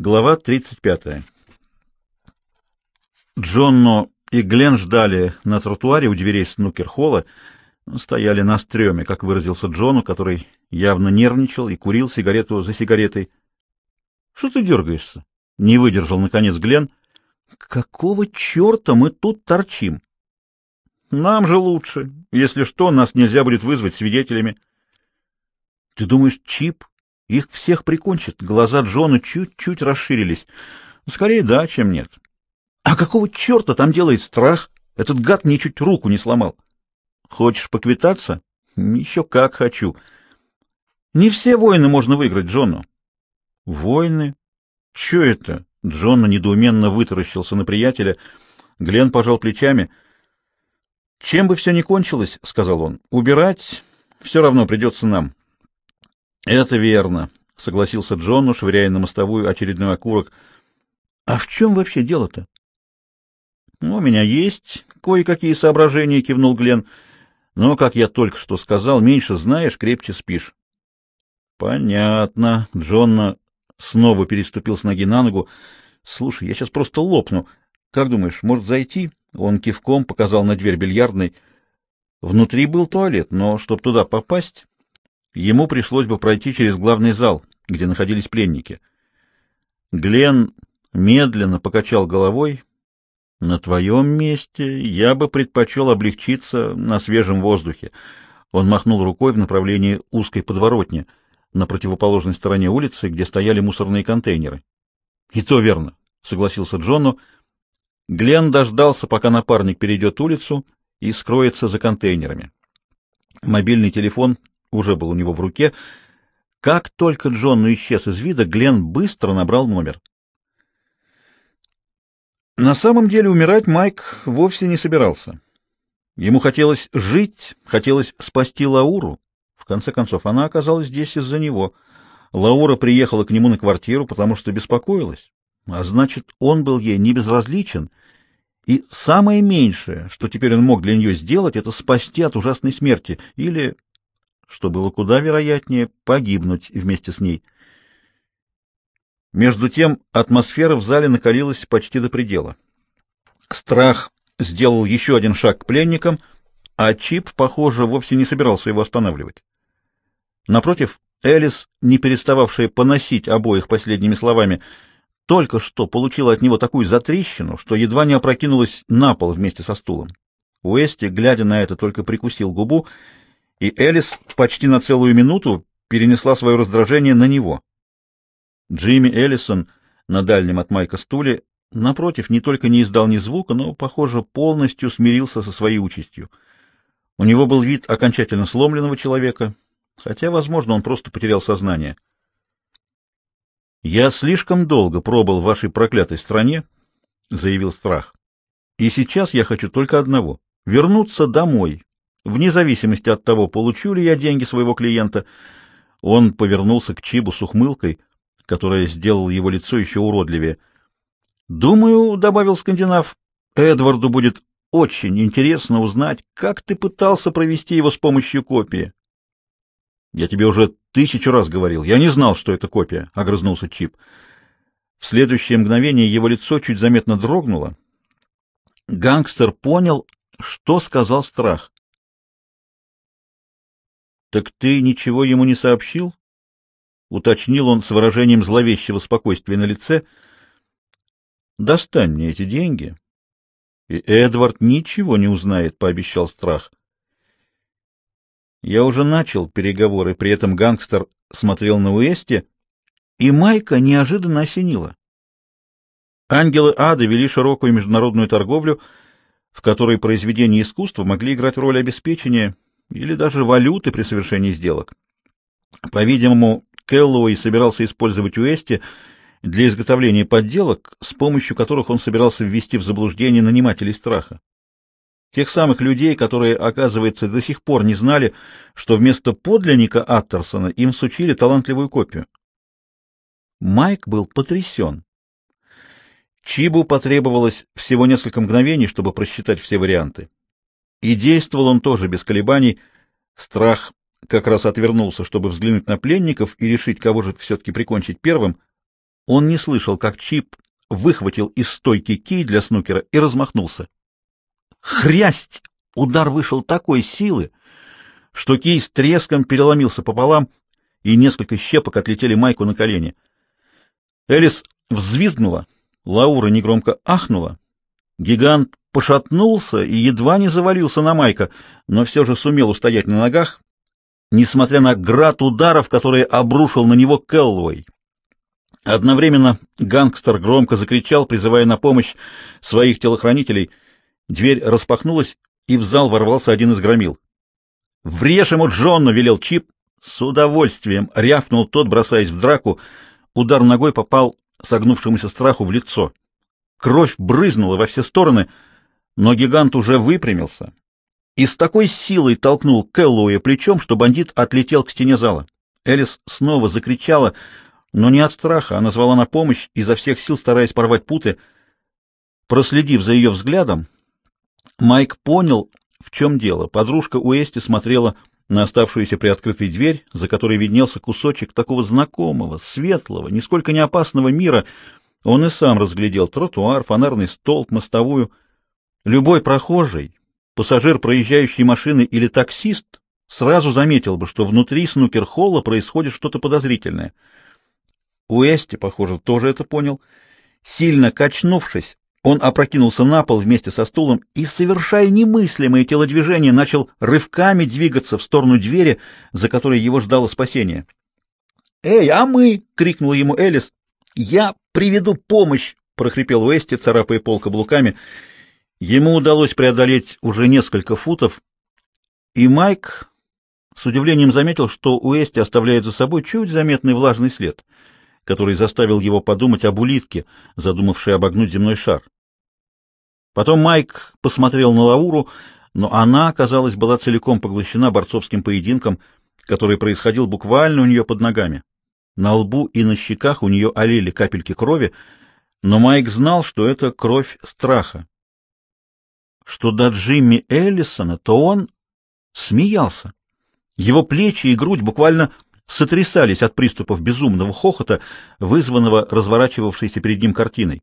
Глава 35. Джонно и Глен ждали на тротуаре у дверей снукер-холла, стояли на стреме, как выразился Джону, который явно нервничал и курил сигарету за сигаретой. — Что ты дергаешься? — не выдержал, наконец, Глен. — Какого черта мы тут торчим? — Нам же лучше. Если что, нас нельзя будет вызвать свидетелями. — Ты думаешь, Чип их всех прикончат. Глаза Джона чуть-чуть расширились. Скорее да, чем нет. А какого черта там делает страх? Этот гад мне чуть руку не сломал. Хочешь поквитаться? Еще как хочу. Не все войны можно выиграть Джону. Войны? Че это? Джонна недоуменно вытаращился на приятеля. Глен пожал плечами. Чем бы все ни кончилось, — сказал он, — убирать все равно придется нам. Это верно, согласился Джон, швыряя на мостовую очередной окурок. А в чем вообще дело-то? Ну, у меня есть кое-какие соображения, кивнул Глен. Но, как я только что сказал, меньше знаешь, крепче спишь. Понятно. Джонна снова переступил с ноги на ногу. Слушай, я сейчас просто лопну. Как думаешь, может зайти? Он кивком показал на дверь бильярдной. Внутри был туалет, но чтобы туда попасть, ему пришлось бы пройти через главный зал, где находились пленники. Глен медленно покачал головой. «На твоем месте я бы предпочел облегчиться на свежем воздухе». Он махнул рукой в направлении узкой подворотни на противоположной стороне улицы, где стояли мусорные контейнеры. «И то верно», — согласился Джону. Глен дождался, пока напарник перейдет улицу и скроется за контейнерами. Мобильный телефон уже был у него в руке. Как только Джон исчез из вида, Глен быстро набрал номер. На самом деле умирать Майк вовсе не собирался. Ему хотелось жить, хотелось спасти Лауру. В конце концов, она оказалась здесь из-за него. Лаура приехала к нему на квартиру, потому что беспокоилась. А значит, он был ей не безразличен. И самое меньшее, что теперь он мог для нее сделать, это спасти от ужасной смерти или что было куда вероятнее погибнуть вместе с ней. Между тем атмосфера в зале накалилась почти до предела. Страх сделал еще один шаг к пленникам, а Чип, похоже, вовсе не собирался его останавливать. Напротив, Элис, не перестававшая поносить обоих последними словами, только что получила от него такую затрещину, что едва не опрокинулась на пол вместе со стулом. Уэсти, глядя на это, только прикусил губу и Элис почти на целую минуту перенесла свое раздражение на него. Джимми Эллисон на дальнем от Майка стуле, напротив, не только не издал ни звука, но, похоже, полностью смирился со своей участью. У него был вид окончательно сломленного человека, хотя, возможно, он просто потерял сознание. «Я слишком долго пробыл в вашей проклятой стране», — заявил Страх. «И сейчас я хочу только одного — вернуться домой, Вне зависимости от того, получу ли я деньги своего клиента, он повернулся к Чибу с ухмылкой, которая сделала его лицо еще уродливее. «Думаю, — добавил скандинав, — Эдварду будет очень интересно узнать, как ты пытался провести его с помощью копии». «Я тебе уже тысячу раз говорил. Я не знал, что это копия», — огрызнулся Чип. В следующее мгновение его лицо чуть заметно дрогнуло. Гангстер понял, что сказал страх. — Так ты ничего ему не сообщил? — уточнил он с выражением зловещего спокойствия на лице. — Достань мне эти деньги. — И Эдвард ничего не узнает, — пообещал страх. Я уже начал переговоры, при этом гангстер смотрел на Уэсте, и Майка неожиданно осенила. Ангелы ада вели широкую международную торговлю, в которой произведения искусства могли играть роль обеспечения — или даже валюты при совершении сделок. По-видимому, Кэллоуэй собирался использовать Уэсти для изготовления подделок, с помощью которых он собирался ввести в заблуждение нанимателей страха. Тех самых людей, которые, оказывается, до сих пор не знали, что вместо подлинника Аттерсона им сучили талантливую копию. Майк был потрясен. Чибу потребовалось всего несколько мгновений, чтобы просчитать все варианты. И действовал он тоже без колебаний. Страх как раз отвернулся, чтобы взглянуть на пленников и решить, кого же все-таки прикончить первым. Он не слышал, как Чип выхватил из стойки кий для снукера и размахнулся. Хрясть! Удар вышел такой силы, что кий с треском переломился пополам, и несколько щепок отлетели Майку на колени. Элис взвизгнула, Лаура негромко ахнула. Гигант пошатнулся и едва не завалился на Майка, но все же сумел устоять на ногах, несмотря на град ударов, которые обрушил на него Келлоуэй. Одновременно гангстер громко закричал, призывая на помощь своих телохранителей. Дверь распахнулась, и в зал ворвался один из громил. «Врежь ему Джонну!» — велел Чип. С удовольствием рявкнул тот, бросаясь в драку. Удар ногой попал согнувшемуся страху в лицо. Кровь брызнула во все стороны, но гигант уже выпрямился и с такой силой толкнул Кэллоуя плечом, что бандит отлетел к стене зала. Элис снова закричала, но не от страха, она звала на помощь, изо всех сил стараясь порвать путы. Проследив за ее взглядом, Майк понял, в чем дело. Подружка Уэсти смотрела на оставшуюся приоткрытой дверь, за которой виднелся кусочек такого знакомого, светлого, нисколько не опасного мира. Он и сам разглядел тротуар, фонарный столб, мостовую. Любой прохожий, пассажир проезжающей машины или таксист сразу заметил бы, что внутри снукер-холла происходит что-то подозрительное. Уэсти, похоже, тоже это понял. Сильно качнувшись, он опрокинулся на пол вместе со стулом и, совершая немыслимые телодвижения, начал рывками двигаться в сторону двери, за которой его ждало спасение. «Эй, а мы!» — крикнул ему Элис. «Я приведу помощь!» — прохрипел Уэсти, царапая пол каблуками — Ему удалось преодолеть уже несколько футов, и Майк с удивлением заметил, что Уэсти оставляет за собой чуть заметный влажный след, который заставил его подумать об улитке, задумавшей обогнуть земной шар. Потом Майк посмотрел на Лауру, но она, казалось, была целиком поглощена борцовским поединком, который происходил буквально у нее под ногами. На лбу и на щеках у нее олели капельки крови, но Майк знал, что это кровь страха, что до Джимми Эллисона, то он смеялся. Его плечи и грудь буквально сотрясались от приступов безумного хохота, вызванного разворачивавшейся перед ним картиной.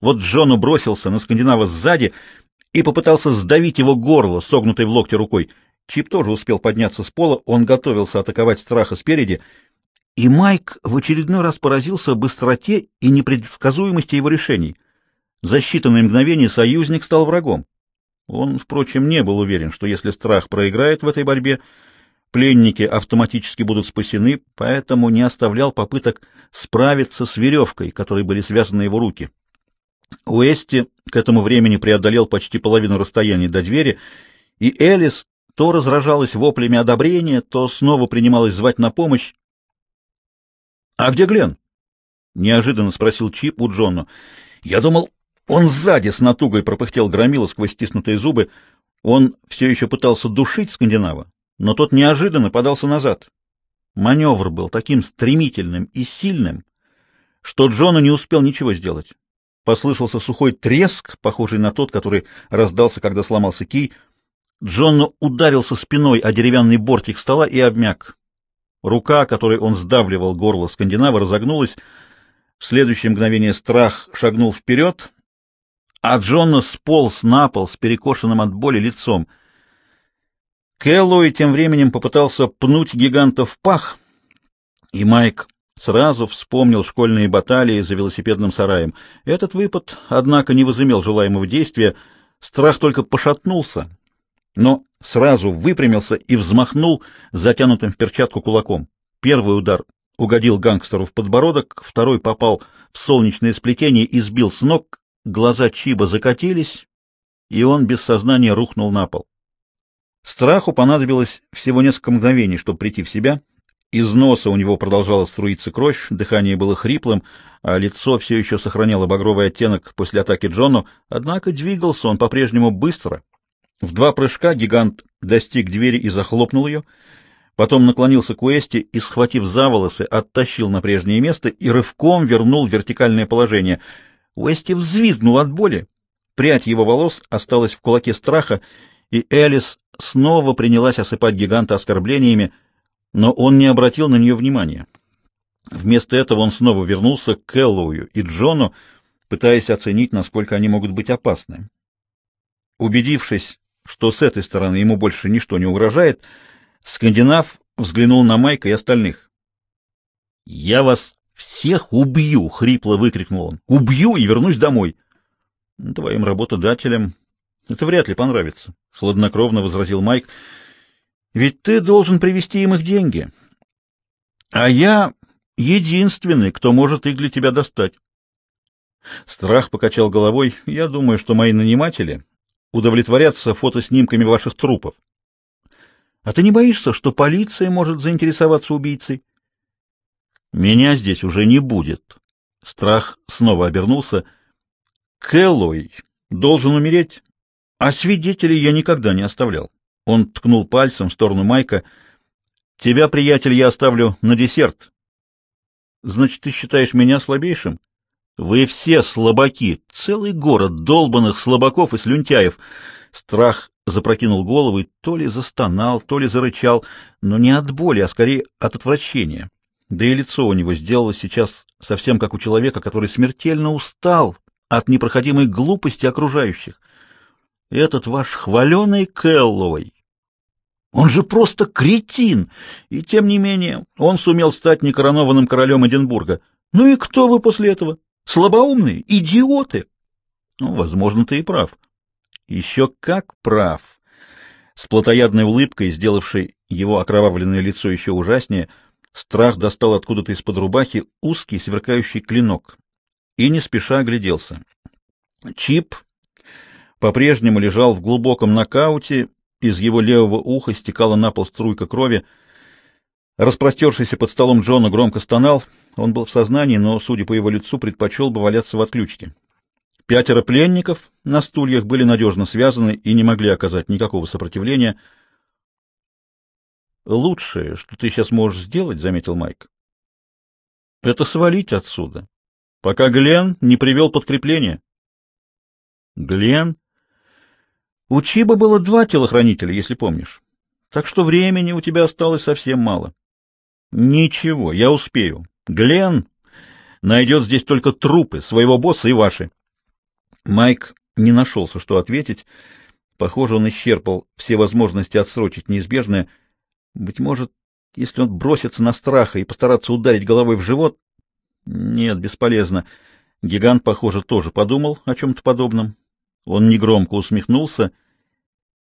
Вот Джону бросился на скандинава сзади и попытался сдавить его горло, согнутой в локте рукой. Чип тоже успел подняться с пола, он готовился атаковать страха спереди, и Майк в очередной раз поразился быстроте и непредсказуемости его решений. За считанные мгновения союзник стал врагом. Он, впрочем, не был уверен, что если страх проиграет в этой борьбе, пленники автоматически будут спасены, поэтому не оставлял попыток справиться с веревкой, которой были связаны его руки. Уэсти к этому времени преодолел почти половину расстояния до двери, и Элис то разражалась воплями одобрения, то снова принималась звать на помощь. — А где Глен? — неожиданно спросил Чип у Джона. — Я думал, он сзади с натугой пропыхтел громила сквозь стиснутые зубы. Он все еще пытался душить скандинава, но тот неожиданно подался назад. Маневр был таким стремительным и сильным, что Джону не успел ничего сделать. Послышался сухой треск, похожий на тот, который раздался, когда сломался кий. Джону ударился спиной о деревянный бортик стола и обмяк. Рука, которой он сдавливал горло скандинава, разогнулась. В следующее мгновение страх шагнул вперед а Джонна сполз на пол с перекошенным от боли лицом. Кэллоуи тем временем попытался пнуть гиганта в пах, и Майк сразу вспомнил школьные баталии за велосипедным сараем. Этот выпад, однако, не возымел желаемого действия, страх только пошатнулся, но сразу выпрямился и взмахнул затянутым в перчатку кулаком. Первый удар угодил гангстеру в подбородок, второй попал в солнечное сплетение и сбил с ног, Глаза Чиба закатились, и он без сознания рухнул на пол. Страху понадобилось всего несколько мгновений, чтобы прийти в себя. Из носа у него продолжала струиться кровь, дыхание было хриплым, а лицо все еще сохраняло багровый оттенок после атаки Джону, однако двигался он по-прежнему быстро. В два прыжка гигант достиг двери и захлопнул ее, потом наклонился к Уэсти и, схватив за волосы, оттащил на прежнее место и рывком вернул вертикальное положение — Уэсти взвизгнул от боли. Прядь его волос осталась в кулаке страха, и Элис снова принялась осыпать гиганта оскорблениями, но он не обратил на нее внимания. Вместо этого он снова вернулся к Эллоую и Джону, пытаясь оценить, насколько они могут быть опасны. Убедившись, что с этой стороны ему больше ничто не угрожает, скандинав взглянул на Майка и остальных. — Я вас всех убью! — хрипло выкрикнул он. — Убью и вернусь домой! — Твоим работодателям это вряд ли понравится, — хладнокровно возразил Майк. — Ведь ты должен привести им их деньги. А я единственный, кто может их для тебя достать. Страх покачал головой. Я думаю, что мои наниматели удовлетворятся фотоснимками ваших трупов. А ты не боишься, что полиция может заинтересоваться убийцей? Меня здесь уже не будет. Страх снова обернулся. Кэллой должен умереть, а свидетелей я никогда не оставлял. Он ткнул пальцем в сторону Майка. Тебя, приятель, я оставлю на десерт. Значит, ты считаешь меня слабейшим? Вы все слабаки, целый город долбанных слабаков и слюнтяев. Страх запрокинул голову и то ли застонал, то ли зарычал, но не от боли, а скорее от отвращения. Да и лицо у него сделалось сейчас совсем как у человека, который смертельно устал от непроходимой глупости окружающих. Этот ваш хваленый Кэллоуэй, он же просто кретин! И тем не менее он сумел стать некоронованным королем Эдинбурга. Ну и кто вы после этого? Слабоумные, идиоты. Ну, возможно, ты и прав. Еще как прав. С плотоядной улыбкой, сделавшей его окровавленное лицо еще ужаснее, страх достал откуда-то из-под рубахи узкий сверкающий клинок и не спеша огляделся. Чип по-прежнему лежал в глубоком нокауте, из его левого уха стекала на пол струйка крови. Распростершийся под столом Джона громко стонал — он был в сознании, но, судя по его лицу, предпочел бы валяться в отключке. Пятеро пленников на стульях были надежно связаны и не могли оказать никакого сопротивления. «Лучшее, что ты сейчас можешь сделать, — заметил Майк, — это свалить отсюда, пока Глен не привел подкрепление». «Глен?» «У Чиба было два телохранителя, если помнишь, так что времени у тебя осталось совсем мало». «Ничего, я успею. Глен найдет здесь только трупы своего босса и ваши. Майк не нашелся, что ответить. Похоже, он исчерпал все возможности отсрочить неизбежное. Быть может, если он бросится на страха и постараться ударить головой в живот... Нет, бесполезно. Гигант, похоже, тоже подумал о чем-то подобном. Он негромко усмехнулся,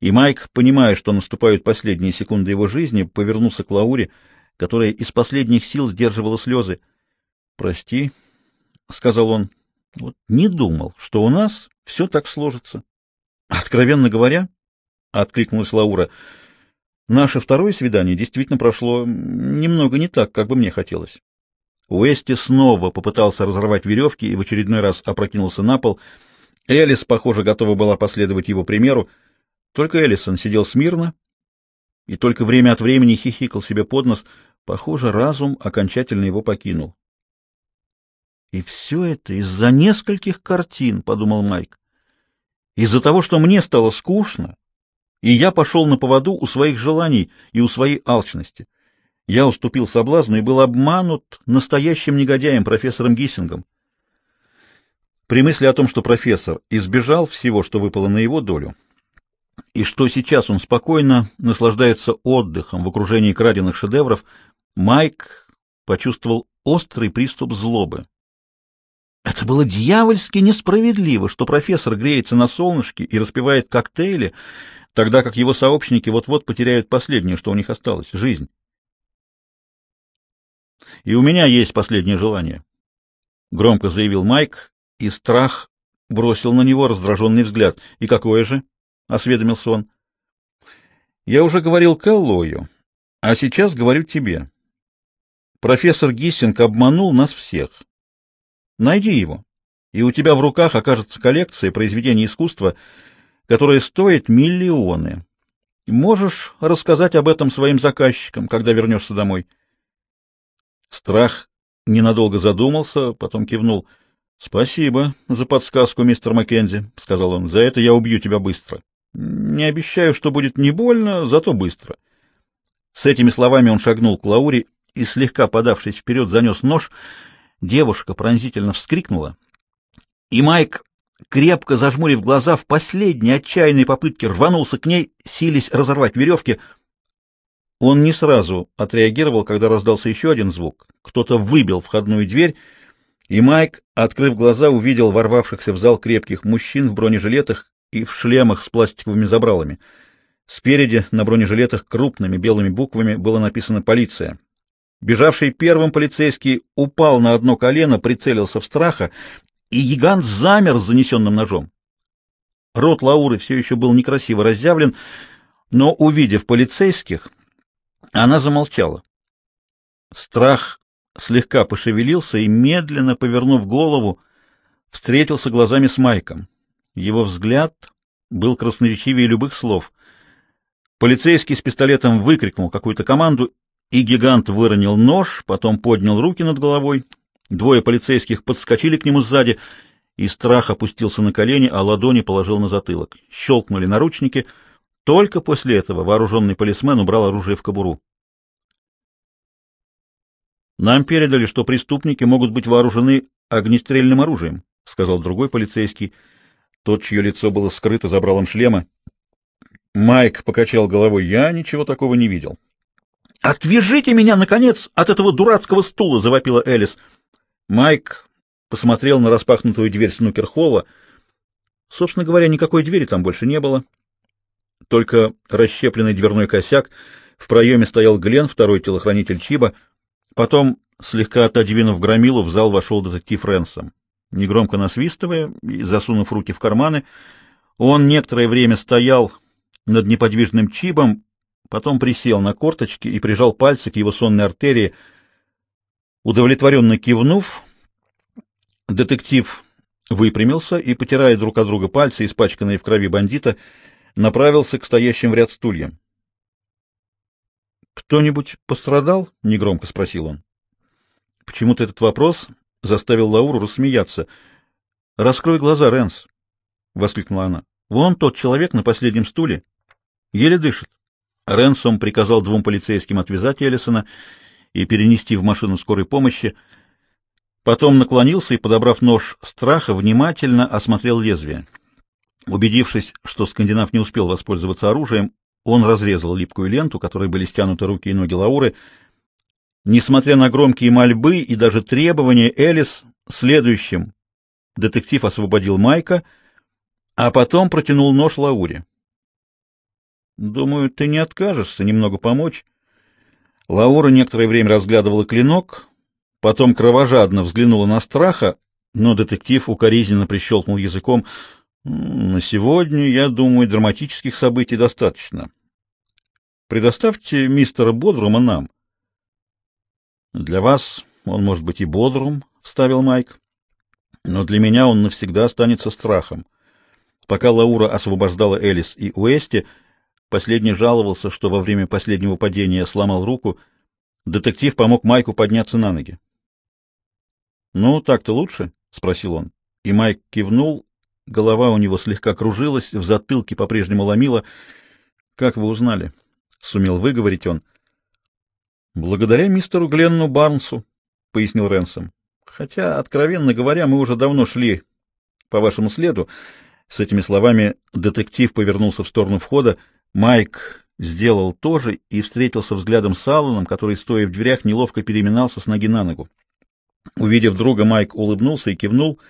и Майк, понимая, что наступают последние секунды его жизни, повернулся к Лауре — которая из последних сил сдерживала слезы. «Прости», — сказал он, — «вот не думал, что у нас все так сложится». «Откровенно говоря», — откликнулась Лаура, — «наше второе свидание действительно прошло немного не так, как бы мне хотелось». Уэсти снова попытался разорвать веревки и в очередной раз опрокинулся на пол. Элис, похоже, готова была последовать его примеру. Только Элисон сидел смирно и только время от времени хихикал себе под нос — Похоже, разум окончательно его покинул. И все это из-за нескольких картин, — подумал Майк. Из-за того, что мне стало скучно, и я пошел на поводу у своих желаний и у своей алчности. Я уступил соблазну и был обманут настоящим негодяем, профессором Гиссингом. При мысли о том, что профессор избежал всего, что выпало на его долю, и что сейчас он спокойно наслаждается отдыхом в окружении краденных шедевров, Майк почувствовал острый приступ злобы. Это было дьявольски несправедливо, что профессор греется на солнышке и распивает коктейли, тогда как его сообщники вот-вот потеряют последнее, что у них осталось — жизнь. «И у меня есть последнее желание», — громко заявил Майк, и страх бросил на него раздраженный взгляд. «И какое же?» — осведомился он. «Я уже говорил Кэллою, а сейчас говорю тебе. Профессор Гиссинг обманул нас всех. Найди его, и у тебя в руках окажется коллекция произведений искусства, которая стоит миллионы. Можешь рассказать об этом своим заказчикам, когда вернешься домой. Страх ненадолго задумался, потом кивнул. — Спасибо за подсказку, мистер Маккензи, — сказал он. — За это я убью тебя быстро. Не обещаю, что будет не больно, зато быстро. С этими словами он шагнул к Лауре и, слегка подавшись вперед, занес нож. Девушка пронзительно вскрикнула, и Майк, крепко зажмурив глаза, в последней отчаянной попытке рванулся к ней, сились разорвать веревки. Он не сразу отреагировал, когда раздался еще один звук. Кто-то выбил входную дверь, и Майк, открыв глаза, увидел ворвавшихся в зал крепких мужчин в бронежилетах и в шлемах с пластиковыми забралами. Спереди на бронежилетах крупными белыми буквами было написано «Полиция». Бежавший первым полицейский упал на одно колено, прицелился в страха, и гигант замер с занесенным ножом. Рот Лауры все еще был некрасиво разъявлен, но, увидев полицейских, она замолчала. Страх слегка пошевелился и, медленно повернув голову, встретился глазами с Майком. Его взгляд был красноречивее любых слов. Полицейский с пистолетом выкрикнул какую-то команду, и гигант выронил нож, потом поднял руки над головой. Двое полицейских подскочили к нему сзади, и страх опустился на колени, а ладони положил на затылок. Щелкнули наручники. Только после этого вооруженный полисмен убрал оружие в кобуру. «Нам передали, что преступники могут быть вооружены огнестрельным оружием», — сказал другой полицейский. Тот, чье лицо было скрыто забралом шлема. Майк покачал головой. «Я ничего такого не видел». «Отвяжите меня, наконец, от этого дурацкого стула!» — завопила Элис. Майк посмотрел на распахнутую дверь снукер-холла. Собственно говоря, никакой двери там больше не было. Только расщепленный дверной косяк. В проеме стоял Глен, второй телохранитель Чиба — Потом, слегка отодвинув громилу, в зал вошел детектив Ренсом. Негромко насвистывая и засунув руки в карманы, он некоторое время стоял над неподвижным чибом, потом присел на корточки и прижал пальцы к его сонной артерии. Удовлетворенно кивнув, детектив выпрямился и, потирая друг от друга пальцы, испачканные в крови бандита, направился к стоящим в ряд стульям. «Кто-нибудь пострадал?» — негромко спросил он. Почему-то этот вопрос заставил Лауру рассмеяться. «Раскрой глаза, Рэнс!» — воскликнула она. «Вон тот человек на последнем стуле. Еле дышит». Рэнсом приказал двум полицейским отвязать Эллисона и перенести в машину скорой помощи. Потом наклонился и, подобрав нож страха, внимательно осмотрел лезвие. Убедившись, что скандинав не успел воспользоваться оружием, он разрезал липкую ленту, которой были стянуты руки и ноги Лауры. Несмотря на громкие мольбы и даже требования Элис, следующим детектив освободил Майка, а потом протянул нож Лауре. «Думаю, ты не откажешься немного помочь». Лаура некоторое время разглядывала клинок, потом кровожадно взглянула на страха, но детектив укоризненно прищелкнул языком. «На сегодня, я думаю, драматических событий достаточно. Предоставьте мистера Бодрума нам. — Для вас он может быть и Бодрум, — вставил Майк, — но для меня он навсегда останется страхом. Пока Лаура освобождала Элис и Уэсти, последний жаловался, что во время последнего падения сломал руку. Детектив помог Майку подняться на ноги. — Ну, так-то лучше? — спросил он. И Майк кивнул, голова у него слегка кружилась, в затылке по-прежнему ломила. — Как вы узнали? —— сумел выговорить он. «Благодаря мистеру Гленну Барнсу», — пояснил Ренсом. «Хотя, откровенно говоря, мы уже давно шли по вашему следу». С этими словами детектив повернулся в сторону входа. Майк сделал то же и встретился взглядом с Алланом, который, стоя в дверях, неловко переминался с ноги на ногу. Увидев друга, Майк улыбнулся и кивнул,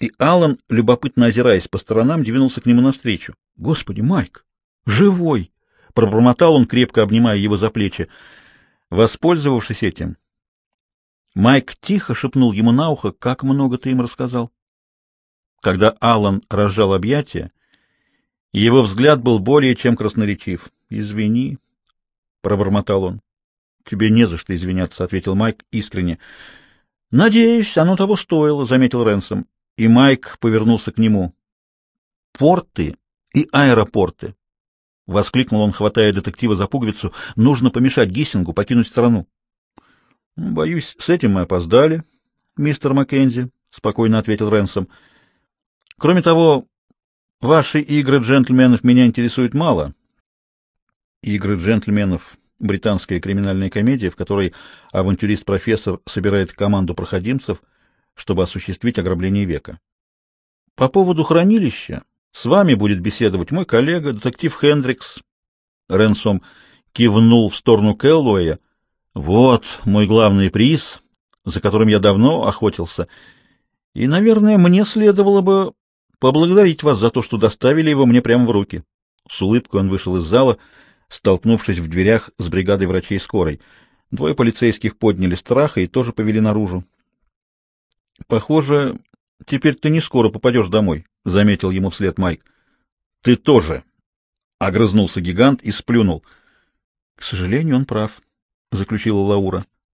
и Аллан, любопытно озираясь по сторонам, двинулся к нему навстречу. — Господи, Майк! Живой! Пробормотал он, крепко обнимая его за плечи. Воспользовавшись этим, Майк тихо шепнул ему на ухо, как много ты им рассказал. Когда Аллан разжал объятия, его взгляд был более чем красноречив. «Извини», — пробормотал он. «Тебе не за что извиняться», — ответил Майк искренне. «Надеюсь, оно того стоило», — заметил Ренсом. И Майк повернулся к нему. «Порты и аэропорты — воскликнул он, хватая детектива за пуговицу. — Нужно помешать Гиссингу покинуть страну. — Боюсь, с этим мы опоздали, мистер Маккензи, — спокойно ответил Ренсом. — Кроме того, ваши игры джентльменов меня интересуют мало. — Игры джентльменов британская криминальная комедия, в которой авантюрист-профессор собирает команду проходимцев, чтобы осуществить ограбление века. По поводу хранилища с вами будет беседовать мой коллега, детектив Хендрикс. Ренсом кивнул в сторону Келлоя. Вот мой главный приз, за которым я давно охотился. И, наверное, мне следовало бы поблагодарить вас за то, что доставили его мне прямо в руки. С улыбкой он вышел из зала, столкнувшись в дверях с бригадой врачей скорой. Двое полицейских подняли страха и тоже повели наружу. — Похоже, теперь ты не скоро попадешь домой, — заметил ему вслед Майк. — Ты тоже, — огрызнулся гигант и сплюнул. — К сожалению, он прав, — заключила Лаура. —